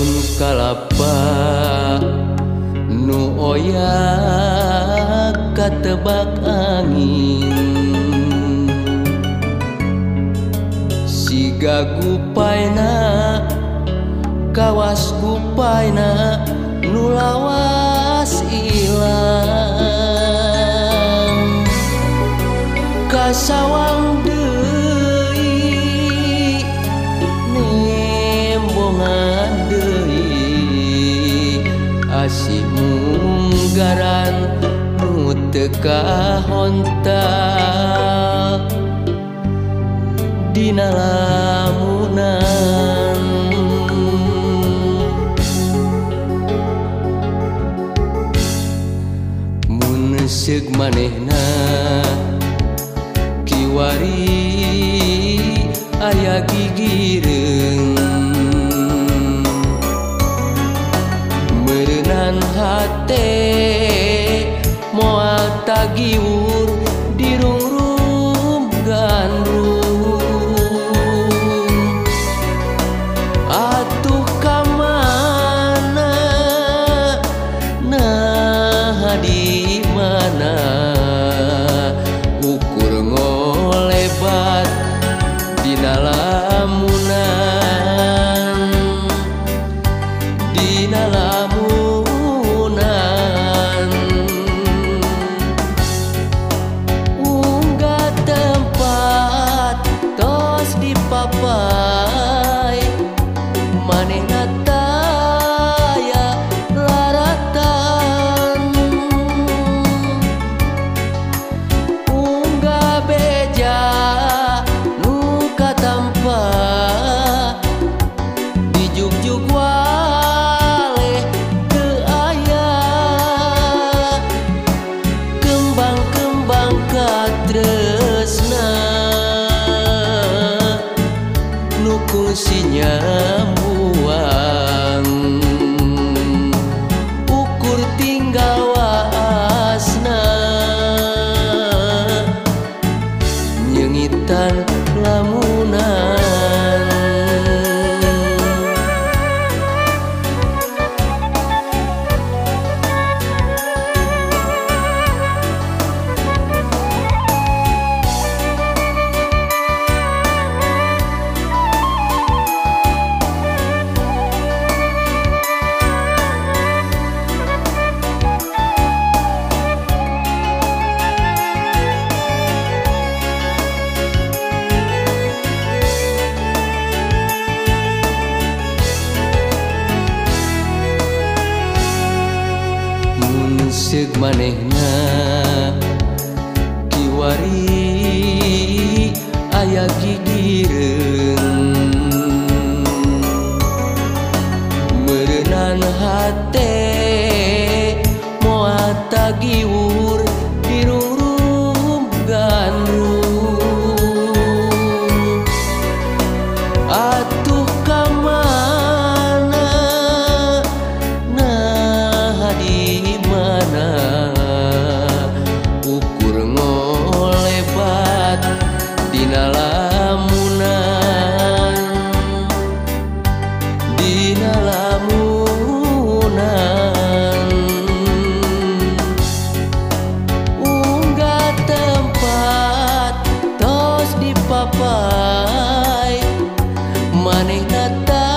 daun kalapa nu oya katebak angin. Siga gupaina kawas gupaina nu lawan kasih munggaran nu teu kahonta dina lamunan mun seug manehna. lagi sinya ukur tinggal wasna. Nyengitan lamunan Seg manehna. Diwari aya gigireung Merenang hate datang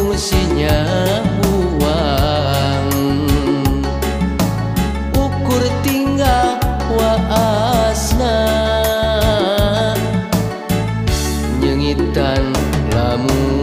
fungsinya uang ukur tinggal waasna nyengitan lamunan